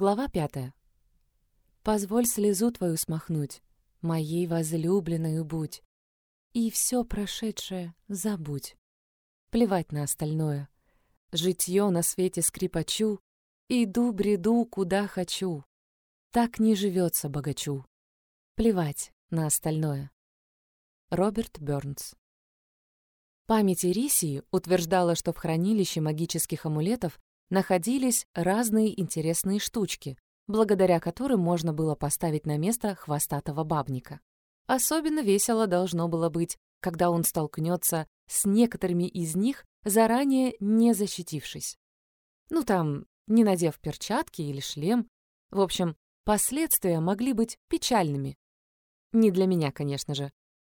Глава пятая. Позволь слезу твою смахнуть, моей возлюбленной будь, и все прошедшее забудь. Плевать на остальное. Житье на свете скрипачу, иду, бреду, куда хочу. Так не живется богачу. Плевать на остальное. Роберт Бёрнс Память Ирисии утверждала, что в хранилище магических амулетов находились разные интересные штучки, благодаря которым можно было поставить на место хвостатого бабника. Особенно весело должно было быть, когда он столкнется с некоторыми из них, заранее не защитившись. Ну там, не надев перчатки или шлем. В общем, последствия могли быть печальными. Не для меня, конечно же.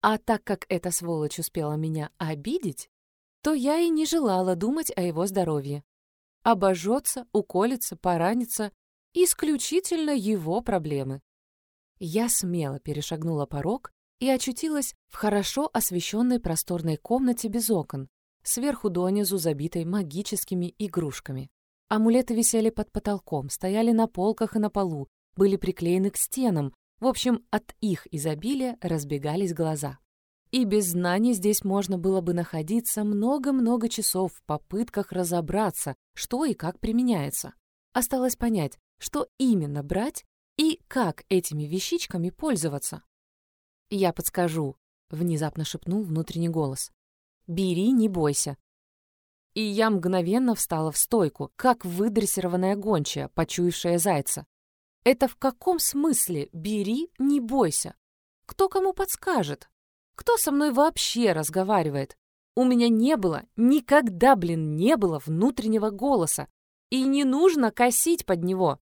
А так как эта сволочь успела меня обидеть, то я и не желала думать о его здоровье. Обожжется, уколется, поранится — исключительно его проблемы. Я смело перешагнула порог и очутилась в хорошо освещенной просторной комнате без окон, сверху донизу забитой магическими игрушками. Амулеты висели под потолком, стояли на полках и на полу, были приклеены к стенам, в общем, от их изобилия разбегались глаза. И без знаний здесь можно было бы находиться много-много часов в попытках разобраться, что и как применяется. Осталось понять, что именно брать и как этими вещичками пользоваться. «Я подскажу», — внезапно шепнул внутренний голос. «Бери, не бойся». И я мгновенно встала в стойку, как выдрессированная гончая, почуявшая зайца. «Это в каком смысле «бери, не бойся»? Кто кому подскажет? Кто со мной вообще разговаривает? У меня не было, никогда, блин, не было внутреннего голоса. И не нужно косить под него.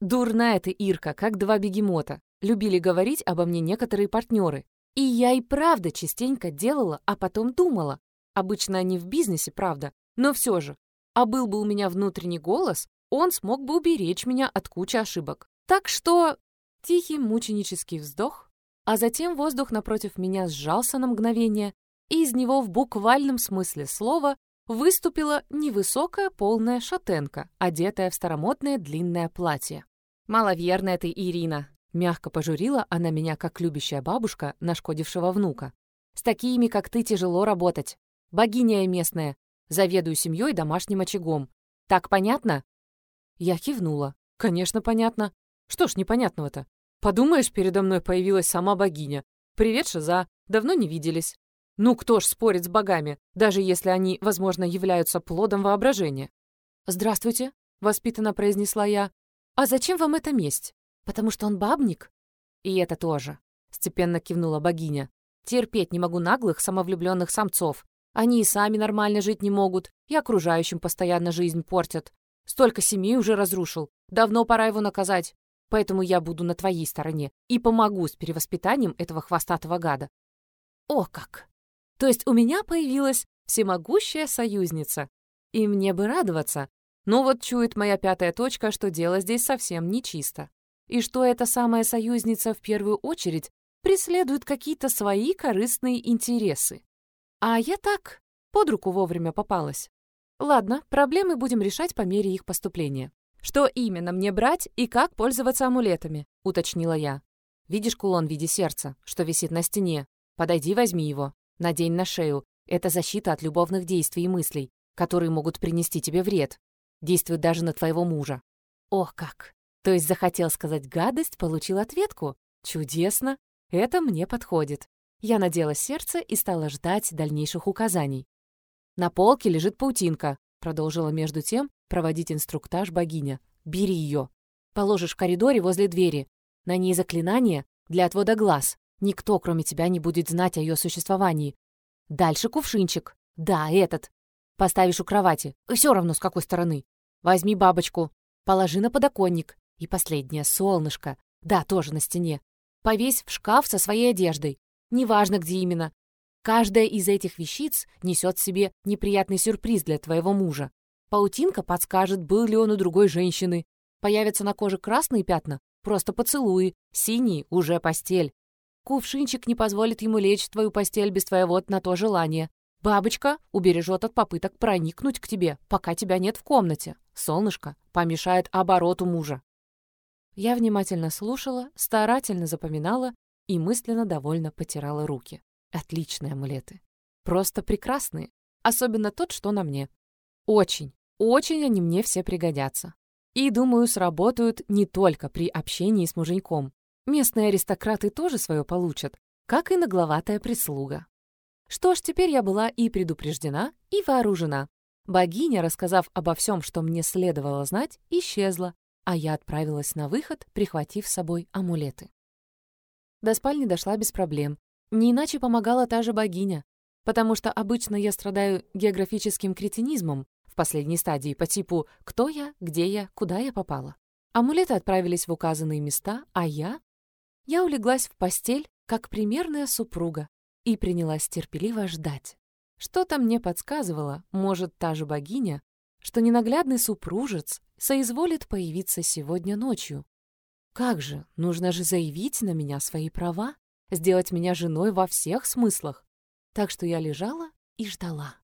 Дурная ты, Ирка, как два бегемота. Любили говорить обо мне некоторые партнеры. И я и правда частенько делала, а потом думала. Обычно они в бизнесе, правда. Но все же. А был бы у меня внутренний голос, он смог бы уберечь меня от кучи ошибок. Так что... Тихий мученический вздох, а затем воздух напротив меня сжался на мгновение, и из него в буквальном смысле слова выступила невысокая полная шатенка, одетая в старомодное длинное платье. «Маловерная ты, Ирина!» Мягко пожурила она меня, как любящая бабушка, нашкодившего внука. «С такими, как ты, тяжело работать. Богиня я местная. Заведую семьей домашним очагом. Так понятно?» Я кивнула. «Конечно, понятно. Что ж непонятного-то? Подумаешь, передо мной появилась сама богиня. Привет, Шиза, давно не виделись. Ну кто ж спорит с богами, даже если они, возможно, являются плодом воображения? «Здравствуйте», — воспитанно произнесла я. «А зачем вам эта месть? Потому что он бабник?» «И это тоже», — степенно кивнула богиня. «Терпеть не могу наглых, самовлюбленных самцов. Они и сами нормально жить не могут, и окружающим постоянно жизнь портят. Столько семей уже разрушил. Давно пора его наказать. Поэтому я буду на твоей стороне и помогу с перевоспитанием этого хвостатого гада. О как! То есть у меня появилась всемогущая союзница. И мне бы радоваться. Но вот чует моя пятая точка, что дело здесь совсем нечисто. И что эта самая союзница в первую очередь преследует какие-то свои корыстные интересы. А я так, под руку вовремя попалась. Ладно, проблемы будем решать по мере их поступления. «Что именно мне брать и как пользоваться амулетами?» — уточнила я. «Видишь кулон в виде сердца, что висит на стене? Подойди, возьми его. Надень на шею. Это защита от любовных действий и мыслей, которые могут принести тебе вред. Действует даже на твоего мужа». «Ох как! То есть захотел сказать гадость, получил ответку? Чудесно! Это мне подходит». Я надела сердце и стала ждать дальнейших указаний. «На полке лежит паутинка», — продолжила между тем, проводить инструктаж богиня. «Бери ее. Положишь в коридоре возле двери. На ней заклинание для отвода глаз. Никто, кроме тебя, не будет знать о ее существовании. Дальше кувшинчик. Да, этот. Поставишь у кровати. Все равно, с какой стороны. Возьми бабочку. Положи на подоконник. И последнее, солнышко. Да, тоже на стене. Повесь в шкаф со своей одеждой. Неважно, где именно. Каждая из этих вещиц несет в себе неприятный сюрприз для твоего мужа. Паутинка подскажет, был ли он у другой женщины. Появятся на коже красные пятна, просто поцелуи, синие — уже постель. Кувшинчик не позволит ему лечь в твою постель без твоего на то желания. Бабочка убережет от попыток проникнуть к тебе, пока тебя нет в комнате. Солнышко помешает обороту мужа. Я внимательно слушала, старательно запоминала и мысленно довольно потирала руки. Отличные амулеты. Просто прекрасные. Особенно тот, что на мне. Очень, очень они мне все пригодятся. И, думаю, сработают не только при общении с муженьком. Местные аристократы тоже свое получат, как и нагловатая прислуга. Что ж, теперь я была и предупреждена, и вооружена. Богиня, рассказав обо всем, что мне следовало знать, исчезла, а я отправилась на выход, прихватив с собой амулеты. До спальни дошла без проблем. Не иначе помогала та же богиня, потому что обычно я страдаю географическим кретинизмом в последней стадии по типу «кто я?», «где я?», «куда я попала?». Амулеты отправились в указанные места, а я? Я улеглась в постель, как примерная супруга, и принялась терпеливо ждать. Что-то мне подсказывало, может, та же богиня, что ненаглядный супружец соизволит появиться сегодня ночью. Как же, нужно же заявить на меня свои права, сделать меня женой во всех смыслах. Так что я лежала и ждала.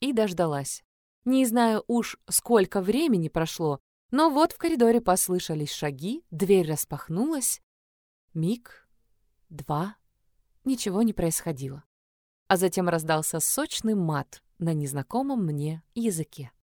И дождалась. Не знаю уж, сколько времени прошло, но вот в коридоре послышались шаги, дверь распахнулась. Миг, два, ничего не происходило. А затем раздался сочный мат на незнакомом мне языке.